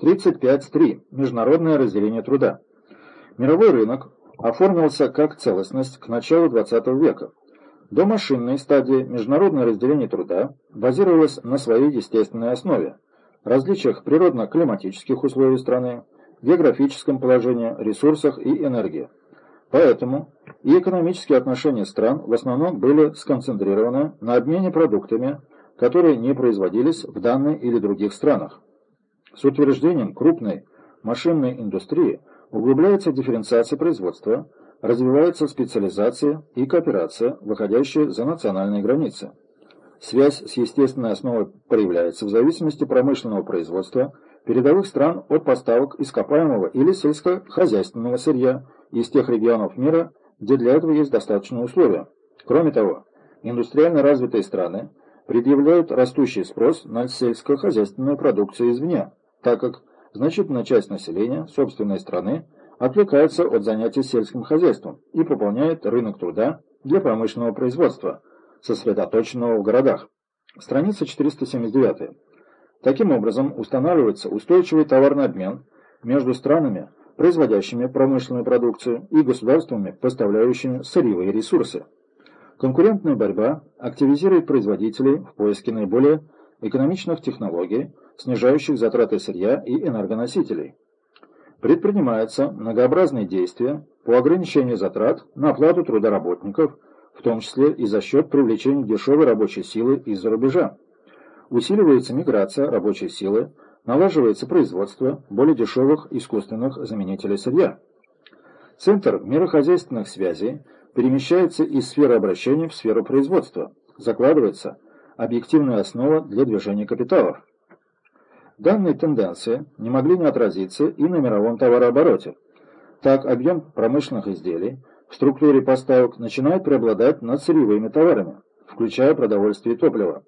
35.3. Международное разделение труда. Мировой рынок оформился как целостность к началу XX века. До машинной стадии международное разделение труда базировалось на своей естественной основе, различиях природно-климатических условий страны, географическом положении, ресурсах и энергии. Поэтому и экономические отношения стран в основном были сконцентрированы на обмене продуктами, которые не производились в данной или других странах. С утверждением крупной машинной индустрии углубляется дифференциация производства, развивается специализация и кооперация, выходящая за национальные границы. Связь с естественной основой проявляется в зависимости промышленного производства передовых стран от поставок ископаемого или сельскохозяйственного сырья из тех регионов мира, где для этого есть достаточные условия. Кроме того, индустриально развитые страны предъявляют растущий спрос на сельскохозяйственную продукцию извне, так как значительная часть населения собственной страны отвлекается от занятий сельским хозяйством и пополняет рынок труда для промышленного производства, сосредоточенного в городах. Страница 479. Таким образом, устанавливается устойчивый товарный обмен между странами, производящими промышленную продукцию, и государствами, поставляющими сырьевые ресурсы. Конкурентная борьба активизирует производителей в поиске наиболее экономичных технологий, снижающих затраты сырья и энергоносителей. Предпринимаются многообразные действия по ограничению затрат на оплату труда работников, в том числе и за счет привлечения дешевой рабочей силы из-за рубежа усиливается миграция рабочей силы, налаживается производство более дешевых искусственных заменителей сырья. Центр мирохозяйственных связей перемещается из сферы обращения в сферу производства, закладывается объективная основа для движения капиталов. Данные тенденции не могли не отразиться и на мировом товарообороте. Так, объем промышленных изделий в структуре поставок начинает преобладать над сырьевыми товарами, включая продовольствие и топливо.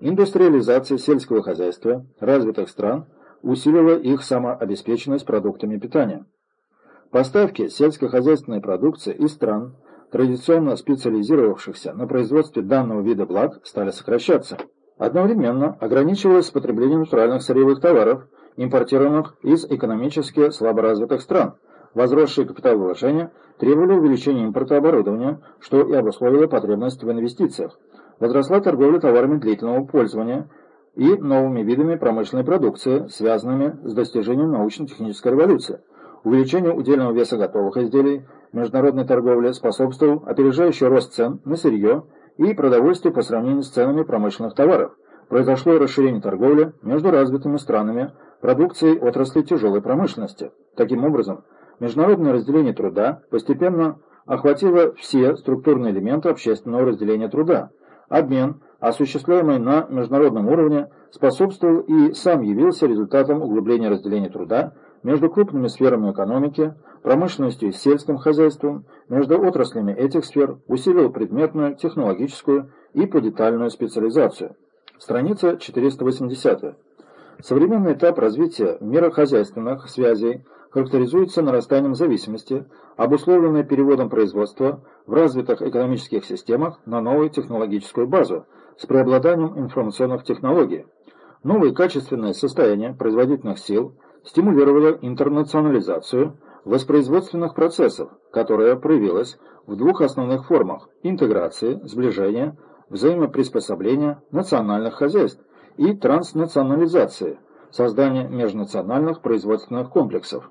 Индустриализация сельского хозяйства развитых стран усилила их самообеспеченность продуктами питания. Поставки сельскохозяйственной продукции из стран, традиционно специализировавшихся на производстве данного вида благ, стали сокращаться. Одновременно ограничивалось потребление натуральных сырьевых товаров, импортированных из экономически слаборазвитых стран. Возросшие капиталовложения требовали увеличения импорта оборудования, что и обусловило потребность в инвестициях возросла торговля товарами длительного пользования и новыми видами промышленной продукции, связанными с достижением научно-технической революции. Увеличению удельного веса готовых изделий международной торговли способствовал опережающий рост цен на сырье и продовольствие по сравнению с ценами промышленных товаров. Произошло расширение торговли между развитыми странами продукцией отрасли тяжелой промышленности. Таким образом, международное разделение труда постепенно охватило все структурные элементы общественного разделения труда – Обмен, осуществляемый на международном уровне, способствовал и сам явился результатом углубления разделения труда между крупными сферами экономики, промышленностью и сельским хозяйством, между отраслями этих сфер усилил предметную, технологическую и подетальную специализацию. Страница 480. Современный этап развития мирохозяйственных связей характеризуется нарастанием зависимости, обусловленной переводом производства в развитых экономических системах на новую технологическую базу с преобладанием информационных технологий. Новое качественное состояние производительных сил стимулировало интернационализацию воспроизводственных процессов, которая проявилась в двух основных формах – интеграции, сближения, взаимоприспособления национальных хозяйств и транснационализации, создания межнациональных производственных комплексов.